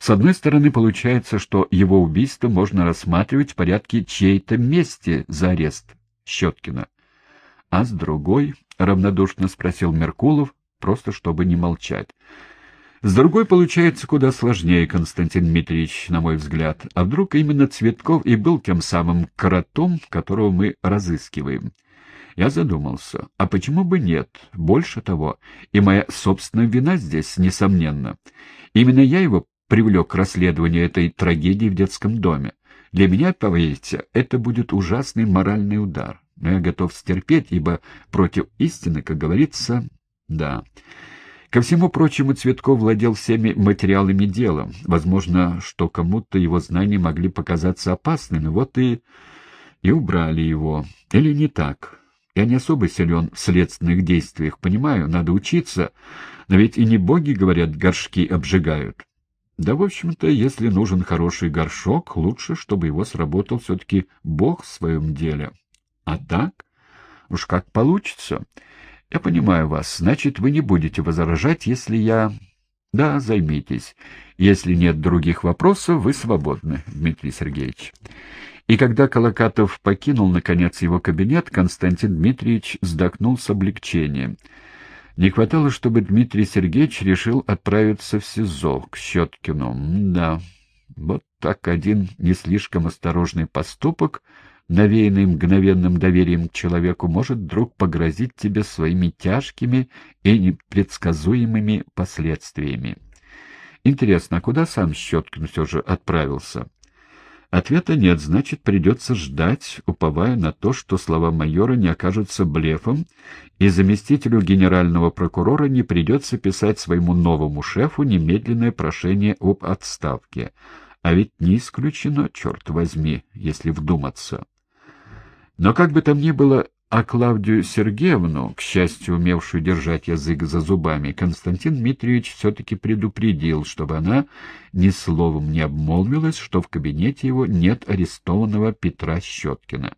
С одной стороны, получается, что его убийство можно рассматривать в порядке чьей-то мести за арест Щеткина. А с другой, — равнодушно спросил Меркулов, просто чтобы не молчать. С другой получается куда сложнее, Константин Дмитриевич, на мой взгляд. А вдруг именно Цветков и был тем самым кротом, которого мы разыскиваем? Я задумался. А почему бы нет? Больше того, и моя собственная вина здесь, несомненно. Именно я его привлек к расследованию этой трагедии в детском доме. Для меня, поверьте, это будет ужасный моральный удар. Но я готов стерпеть, ибо против истины, как говорится, да... Ко всему прочему, Цветков владел всеми материалами дела. Возможно, что кому-то его знания могли показаться опасными, вот и... и убрали его. Или не так. Я не особо силен в следственных действиях, понимаю, надо учиться, но ведь и не боги, говорят, горшки обжигают. Да, в общем-то, если нужен хороший горшок, лучше, чтобы его сработал все-таки бог в своем деле. А так? Уж как получится. — Я понимаю вас. Значит, вы не будете возражать, если я... — Да, займитесь. Если нет других вопросов, вы свободны, Дмитрий Сергеевич. И когда Колокатов покинул, наконец, его кабинет, Константин Дмитриевич вздохнул с облегчением. Не хватало, чтобы Дмитрий Сергеевич решил отправиться в СИЗО к Щеткину. Да, вот так один не слишком осторожный поступок — навеянный мгновенным доверием к человеку, может вдруг погрозить тебе своими тяжкими и непредсказуемыми последствиями. Интересно, а куда сам Щеткин все же отправился? Ответа нет, значит, придется ждать, уповая на то, что слова майора не окажутся блефом, и заместителю генерального прокурора не придется писать своему новому шефу немедленное прошение об отставке. А ведь не исключено, черт возьми, если вдуматься. Но как бы там ни было, а Клавдию Сергеевну, к счастью, умевшую держать язык за зубами, Константин Дмитриевич все-таки предупредил, чтобы она ни словом не обмолвилась, что в кабинете его нет арестованного Петра Щеткина.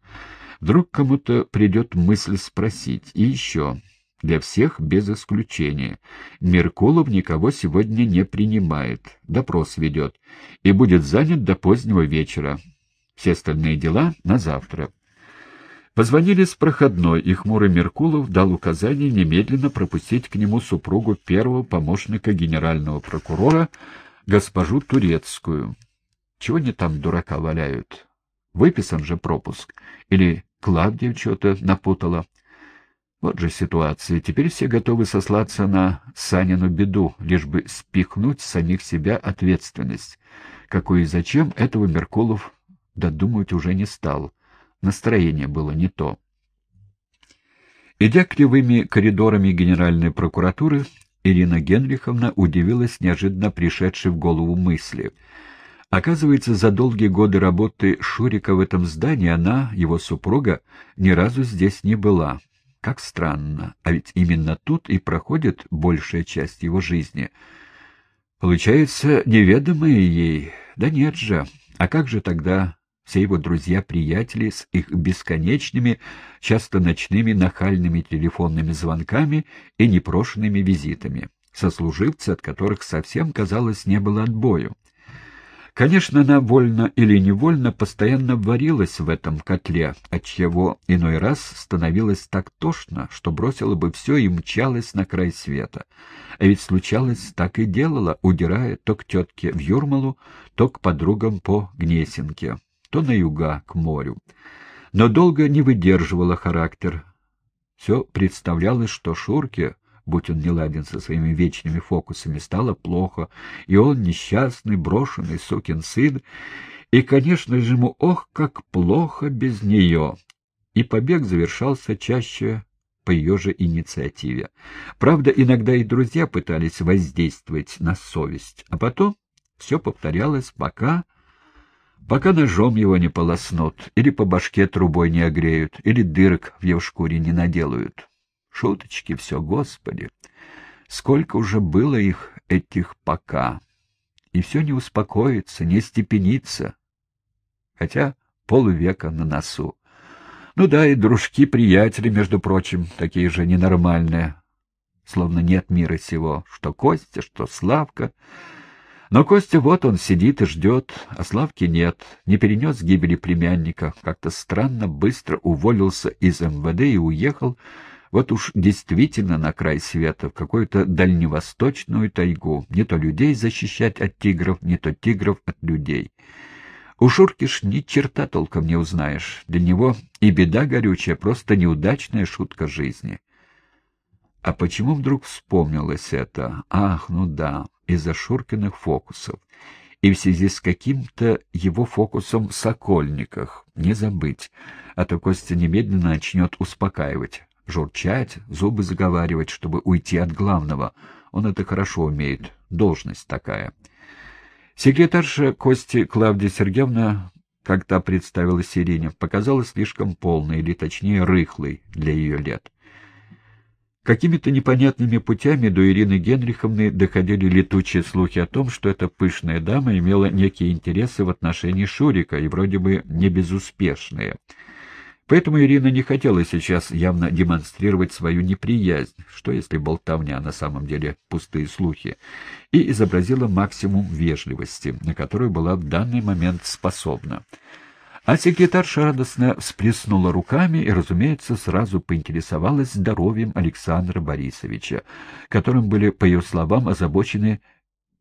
Вдруг кому-то придет мысль спросить. И еще, для всех без исключения, Меркулов никого сегодня не принимает, допрос ведет, и будет занят до позднего вечера. Все остальные дела на завтра. Позвонили с проходной, и хмурый Меркулов дал указание немедленно пропустить к нему супругу первого помощника генерального прокурора, госпожу Турецкую. Чего они там дурака валяют? Выписан же пропуск. Или Клавдия что-то напутала. Вот же ситуация. Теперь все готовы сослаться на Санину беду, лишь бы спихнуть с самих себя ответственность. Какой и зачем, этого Меркулов додумывать уже не стал. Настроение было не то. Идя кривыми коридорами Генеральной прокуратуры, Ирина Генриховна удивилась неожиданно пришедшей в голову мысли. Оказывается, за долгие годы работы Шурика в этом здании она, его супруга, ни разу здесь не была. Как странно, а ведь именно тут и проходит большая часть его жизни. Получается, неведомые ей. Да нет же, а как же тогда все его друзья-приятели с их бесконечными, часто ночными нахальными телефонными звонками и непрошенными визитами, сослуживцы, от которых совсем, казалось, не было отбою. Конечно, она вольно или невольно постоянно варилась в этом котле, отчего иной раз становилось так тошно, что бросила бы все и мчалась на край света. А ведь случалось, так и делала, удирая то к тетке в Юрмалу, то к подругам по Гнесинке то на юга, к морю. Но долго не выдерживала характер. Все представлялось, что Шурке, будь он не ладен со своими вечными фокусами, стало плохо, и он несчастный, брошенный сукин сын, и, конечно же, ему ох, как плохо без нее. И побег завершался чаще по ее же инициативе. Правда, иногда и друзья пытались воздействовать на совесть, а потом все повторялось, пока пока ножом его не полоснут, или по башке трубой не огреют, или дырок в его шкуре не наделают. Шуточки все, Господи! Сколько уже было их, этих пока! И все не успокоится, не степенится. Хотя полвека на носу. Ну да, и дружки-приятели, между прочим, такие же ненормальные. Словно нет мира сего, что Костя, что Славка — Но Костя вот он сидит и ждет, а Славки нет, не перенес гибели племянника, как-то странно быстро уволился из МВД и уехал, вот уж действительно на край света, в какую-то дальневосточную тайгу, не то людей защищать от тигров, не то тигров от людей. У Шурки ни черта толком не узнаешь, для него и беда горючая, просто неудачная шутка жизни. А почему вдруг вспомнилось это? Ах, ну да, из-за Шуркиных фокусов. И в связи с каким-то его фокусом в Сокольниках. Не забыть. А то Костя немедленно начнет успокаивать, журчать, зубы заговаривать, чтобы уйти от главного. Он это хорошо умеет. Должность такая. Секретарша Кости Клавдия Сергеевна, когда представилась Ирине, показалась слишком полной, или точнее рыхлой для ее лет. Какими-то непонятными путями до Ирины Генриховны доходили летучие слухи о том, что эта пышная дама имела некие интересы в отношении Шурика, и вроде бы не безуспешные. Поэтому Ирина не хотела сейчас явно демонстрировать свою неприязнь, что если болтовня на самом деле пустые слухи, и изобразила максимум вежливости, на которую была в данный момент способна. А секретарша радостно всплеснула руками и, разумеется, сразу поинтересовалась здоровьем Александра Борисовича, которым были, по ее словам, озабочены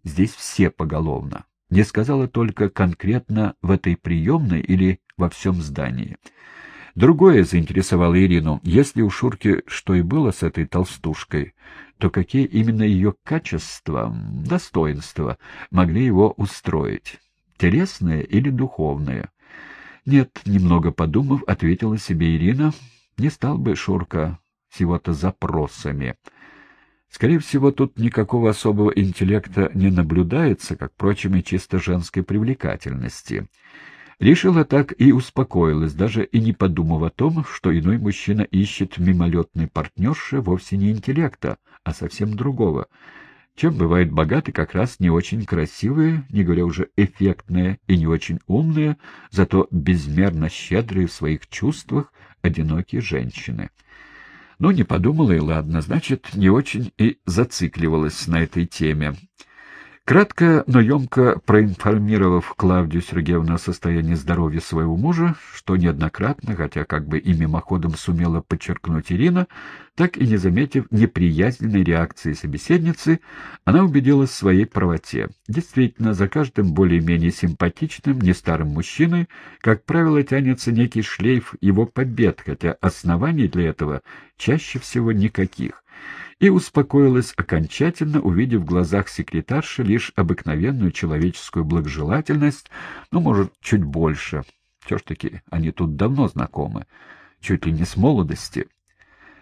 здесь все поголовно. Не сказала только конкретно в этой приемной или во всем здании. Другое заинтересовало Ирину. Если у Шурки что и было с этой толстушкой, то какие именно ее качества, достоинства могли его устроить? Телесные или духовные? Нет, немного подумав, ответила себе Ирина, не стал бы Шурка всего-то запросами. Скорее всего, тут никакого особого интеллекта не наблюдается, как, впрочем, и чисто женской привлекательности. Решила так и успокоилась, даже и не подумав о том, что иной мужчина ищет мимолетной партнерши вовсе не интеллекта, а совсем другого — чем бывают богаты как раз не очень красивые, не говоря уже эффектные и не очень умные, зато безмерно щедрые в своих чувствах одинокие женщины. Ну, не подумала и ладно, значит, не очень и зацикливалась на этой теме. Кратко, но емко проинформировав Клавдию Сергеевну о состоянии здоровья своего мужа, что неоднократно, хотя как бы и мимоходом сумела подчеркнуть Ирина, так и не заметив неприязненной реакции собеседницы, она убедилась в своей правоте. Действительно, за каждым более-менее симпатичным, не старым мужчиной, как правило, тянется некий шлейф его побед, хотя оснований для этого чаще всего никаких и успокоилась окончательно, увидев в глазах секретарши лишь обыкновенную человеческую благожелательность, ну, может, чуть больше. Все ж таки, они тут давно знакомы, чуть ли не с молодости.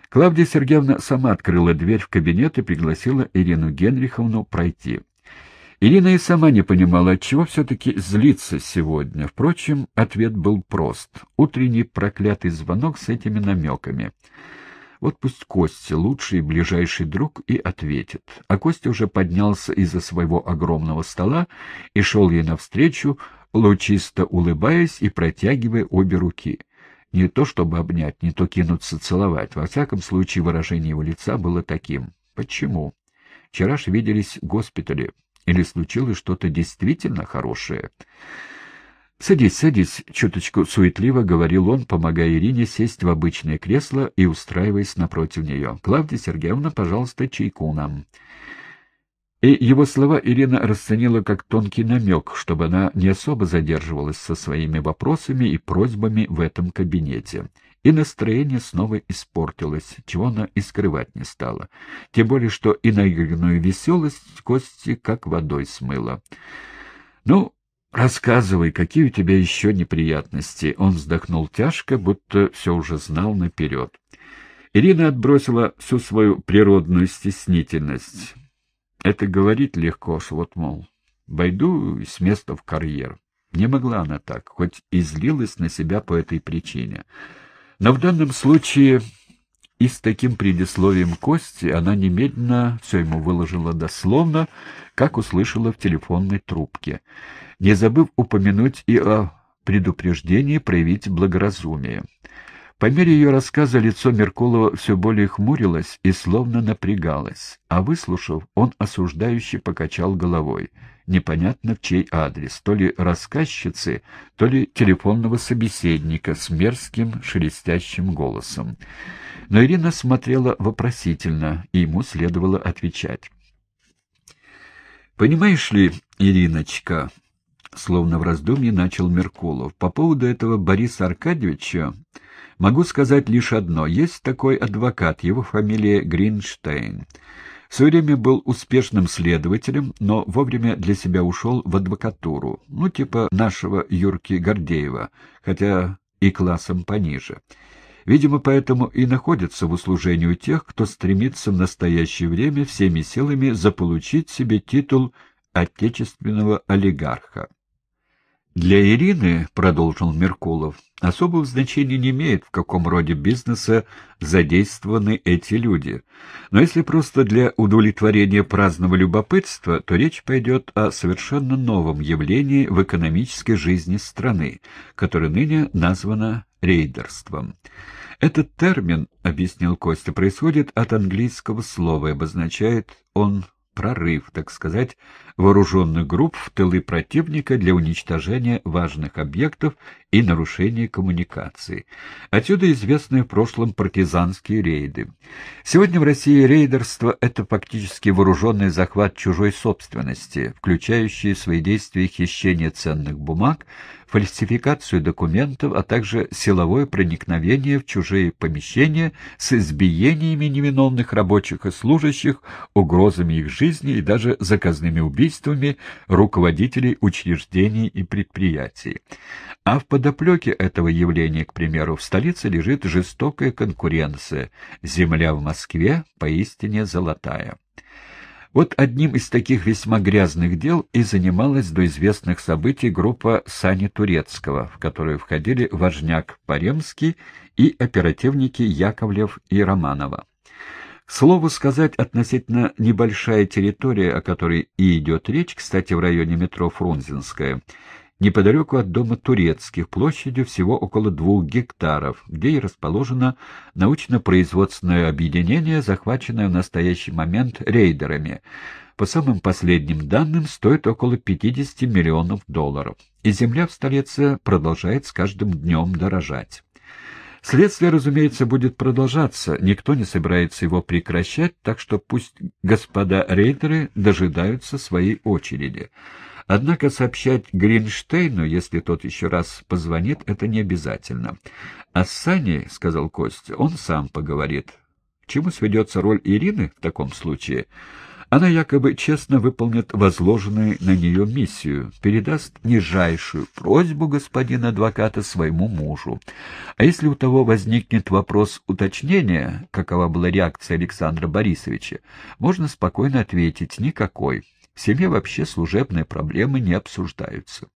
Клавдия Сергеевна сама открыла дверь в кабинет и пригласила Ирину Генриховну пройти. Ирина и сама не понимала, отчего все-таки злиться сегодня. Впрочем, ответ был прост. Утренний проклятый звонок с этими намеками — вот пусть Костя, лучший и ближайший друг, и ответит. А Костя уже поднялся из-за своего огромного стола и шел ей навстречу, лучисто улыбаясь и протягивая обе руки. Не то чтобы обнять, не то кинуться целовать. Во всяком случае, выражение его лица было таким. Почему? Вчера ж виделись в госпитале. Или случилось что-то действительно хорошее? «Садись, садись», — чуточку суетливо говорил он, помогая Ирине сесть в обычное кресло и устраиваясь напротив нее. «Клавдия Сергеевна, пожалуйста, чайку нам». И его слова Ирина расценила как тонкий намек, чтобы она не особо задерживалась со своими вопросами и просьбами в этом кабинете. И настроение снова испортилось, чего она и скрывать не стала. Тем более, что и наигранную веселость Кости как водой смыла. «Ну, «Рассказывай, какие у тебя еще неприятности?» Он вздохнул тяжко, будто все уже знал наперед. Ирина отбросила всю свою природную стеснительность. Это говорит легко, что вот, мол, бойду с места в карьер. Не могла она так, хоть и злилась на себя по этой причине. Но в данном случае и с таким предисловием Кости она немедленно все ему выложила дословно, как услышала в телефонной трубке не забыв упомянуть и о предупреждении проявить благоразумие. По мере ее рассказа лицо Меркулова все более хмурилось и словно напрягалось, а выслушав, он осуждающе покачал головой. непонятно в чей адрес, то ли рассказчицы, то ли телефонного собеседника с мерзким шелестящим голосом. Но Ирина смотрела вопросительно, и ему следовало отвечать. «Понимаешь ли, Ириночка...» Словно в раздумье начал Меркулов. «По поводу этого Бориса Аркадьевича могу сказать лишь одно. Есть такой адвокат, его фамилия Гринштейн. В свое время был успешным следователем, но вовремя для себя ушел в адвокатуру, ну, типа нашего Юрки Гордеева, хотя и классом пониже. Видимо, поэтому и находится в услужении у тех, кто стремится в настоящее время всеми силами заполучить себе титул отечественного олигарха. Для Ирины, — продолжил Меркулов, — особого значения не имеет, в каком роде бизнеса задействованы эти люди. Но если просто для удовлетворения праздного любопытства, то речь пойдет о совершенно новом явлении в экономической жизни страны, которое ныне названо рейдерством. Этот термин, — объяснил Костя, — происходит от английского слова и обозначает он прорыв, так сказать, вооруженных групп в тылы противника для уничтожения важных объектов и нарушения коммуникации. Отсюда известные в прошлом партизанские рейды. Сегодня в России рейдерство — это фактически вооруженный захват чужой собственности, включающий в свои действия хищение ценных бумаг, фальсификацию документов, а также силовое проникновение в чужие помещения с избиениями невиновных рабочих и служащих, угрозами их жизни и даже заказными убийствами руководителей учреждений и предприятий. А в подоплеке этого явления, к примеру, в столице лежит жестокая конкуренция. Земля в Москве поистине золотая. Вот одним из таких весьма грязных дел и занималась до известных событий группа Сани Турецкого, в которую входили важняк Паремский и оперативники Яковлев и Романова. К слову сказать, относительно небольшая территория, о которой и идет речь, кстати, в районе метро Фрунзенская, неподалеку от дома Турецких, площадью всего около двух гектаров, где и расположено научно-производственное объединение, захваченное в настоящий момент рейдерами. По самым последним данным, стоит около 50 миллионов долларов. И земля в столице продолжает с каждым днем дорожать. Следствие, разумеется, будет продолжаться, никто не собирается его прекращать, так что пусть господа рейдеры дожидаются своей очереди. Однако сообщать Гринштейну, если тот еще раз позвонит, это не обязательно. А с Саней, — сказал Костя, — он сам поговорит. К чему сведется роль Ирины в таком случае? Она якобы честно выполнит возложенную на нее миссию, передаст нижайшую просьбу господина адвоката своему мужу. А если у того возникнет вопрос уточнения, какова была реакция Александра Борисовича, можно спокойно ответить «никакой». В семье вообще служебные проблемы не обсуждаются.